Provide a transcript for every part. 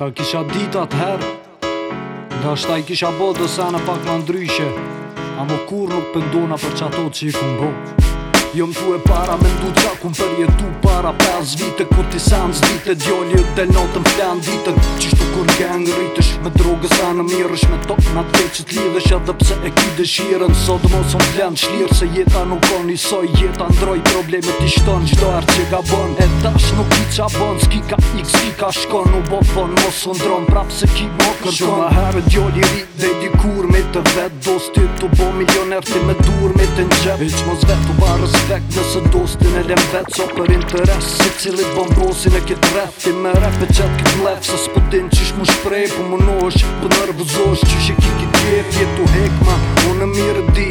Ta kisha dit atë herë Nda i kisha bodo se në pak më ndryshe A më kur nuk pëndona për që ato që i kumbo Jo tu e para me ndu qa ku më përjetu para 5 vite Kur ti sanë zvite djolli e del notën flen ditën Qishtu kur gang rritësh me drogës a në mirësh Me top me të veqët lidhësh edhe pse e ky dëshiren Sot mos son flen shlirë se jeta nuk kon njësoj Jeta ndroj probleme ti shton gjdo erë që ga bon E tash nuk i qa bon s'ki ka x ki ka shkon Nuk bo fon mos son dron prap se ki më kërkon Shumë a herë djolli ri dhe di kur me të vet Dos ty të bo milioner ti me dur me të njep mos vet të barës postin e lem vetë So për interes Se cili bon posin e kitë vetë Ti me rap e qatë kitë lef Se s'pëtin qish mu shprej Po më nosh, po nërvëzosh Qish e kiki tjef, jetu hekma Unë në mirë di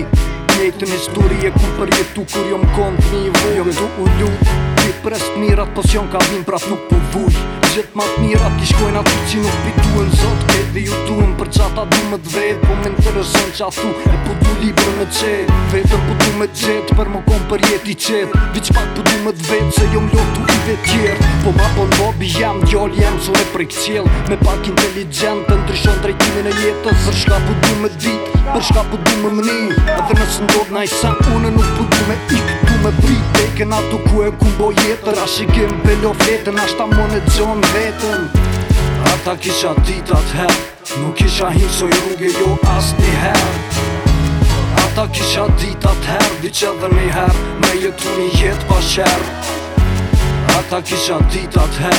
Njëjtë një histori e ku për jetu Kur jom kont një vëgë Jom du u ljut Ti prest mirat pas po jom ka vim Praf nuk po vuj gjithë matë mira Ki shkojnë atë që nuk pitu e në Këtë dhe ju duen për qatë a du më të vredhë Po me në të rëson që atu e po du libre me qëtë Vetër po du me qëtë për më kom për jeti qëtë Vi që pak po du me të vetë se jo më lotë i vetë tjerë Po ma po në bobi jam, gjallë jam, zore për i këqjelë Me pak inteligent të ndryshon të rejtimin e jetës Për shka po du me dhvitë, për shka po du me mni Edhe nësë ndodhë najsa, unë nuk po du me ikë Me prit eken atu ku e ku mbo jetër A shike mbelo fetën, a shta mone të gjon vetën Ata kisha ditat her, nuk isha himsoj rrugë jo as një her Ata kisha ditat her, di qel dhe një her Me jetu një jet pashër Ata kisha ditat her,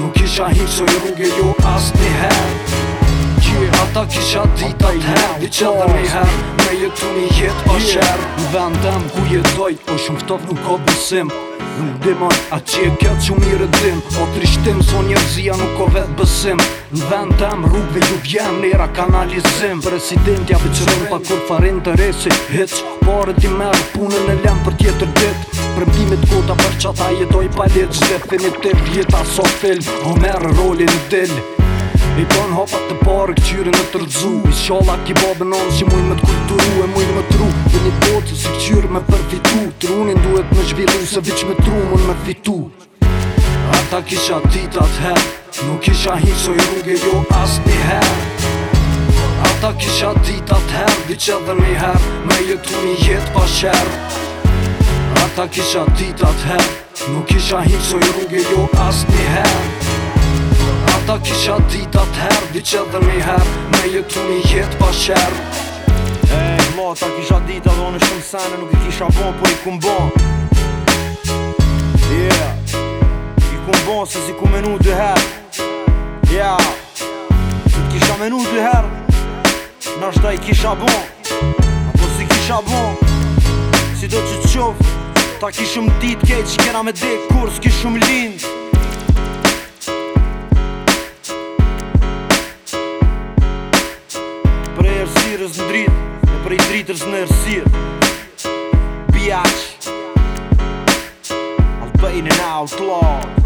nuk isha himsoj rrugë jo as një her ta kisha dita t'her Një qëllër një her Me jetu një jet o shër Në vendem ku jetoj O shumë këtof nuk ka besim Nuk dimon A që e kjo që mi rëdim O trishtim so njerëzia nuk ka vetë besim Në vendem rrugve ju vjen Nera kanalizim Presidentja veqërën pa kur farin të resi Hec Pare ti merë punën e lem për tjetër dit Përmdimit kota për qata jetoj pa leqë Definitiv jeta so film O merë rolin dill I ton hopat të parë këqyri në të rëdzu I shala ki babë në nësë mujnë me të kulturu E mujnë me tru Dhe një botë që si këqyri me përfitu Trunin duhet me zhvillu Se viq me tru mën me fitu Ata kisha titat her Nuk isha hisoj rrugë jo as një her Ata kisha titat her Viq edhe një her Me jetu një jetë pa shër Ata kisha titat her Nuk isha hisoj rrugë jo as një her Ata kisha dit atëher, di që dhe një herë, Me jetu një jetë pa shër E, mo, ta kisha dit atë onë shumë sene Nuk i kisha bon, po i kum bon Yeah I kum bon, se si ku menu dy her Yeah Si t'kisha menu dy her Nashta i kisha bon Apo si kisha bon Si do që t'qof Ta kishum dit keq, kena me dek Kur s'kishum lind Këpër i dritër zë në rëzirë Biaqës Altëpër i në ngao të lorë